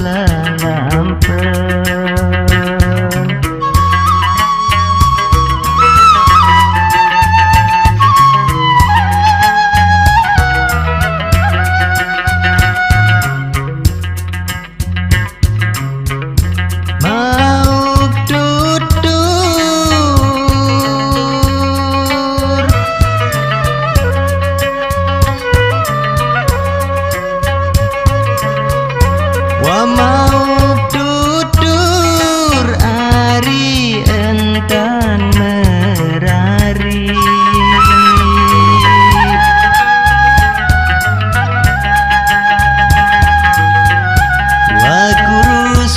love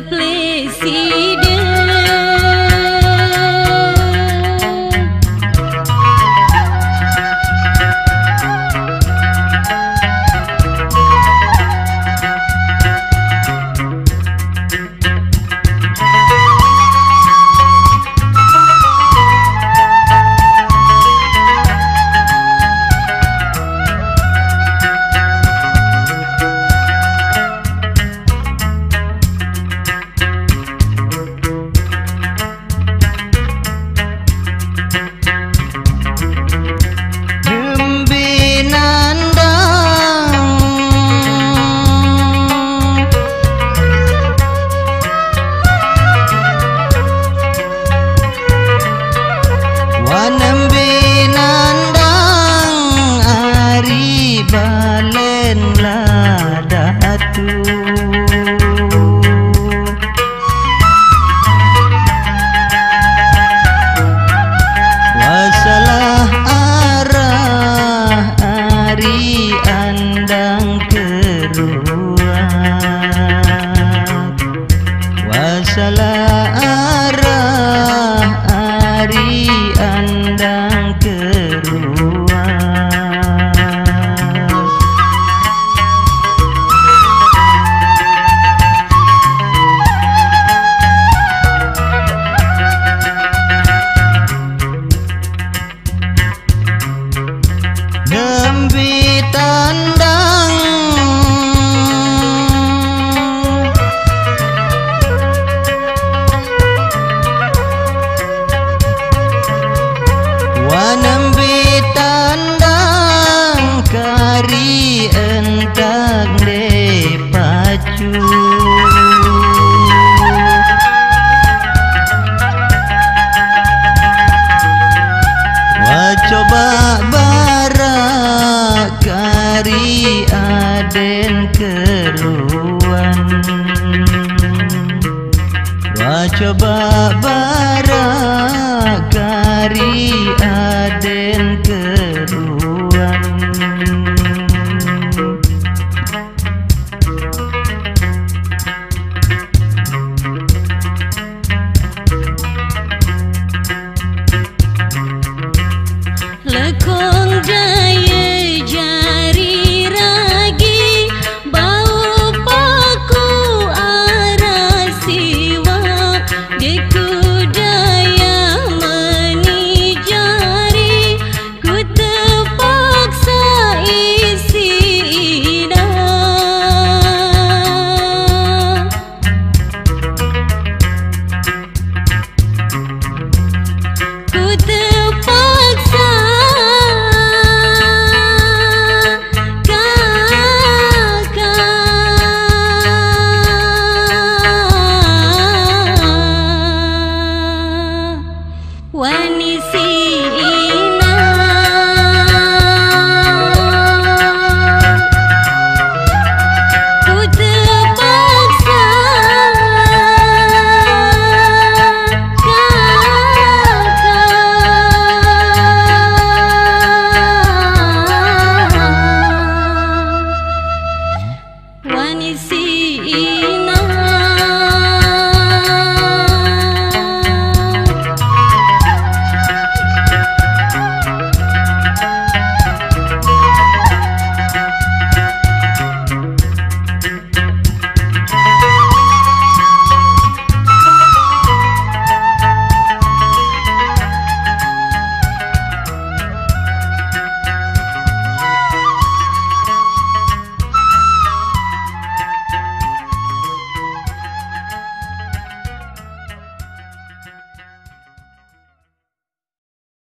place. ಸಲ coba barakari aden ke ವನಿಸಿ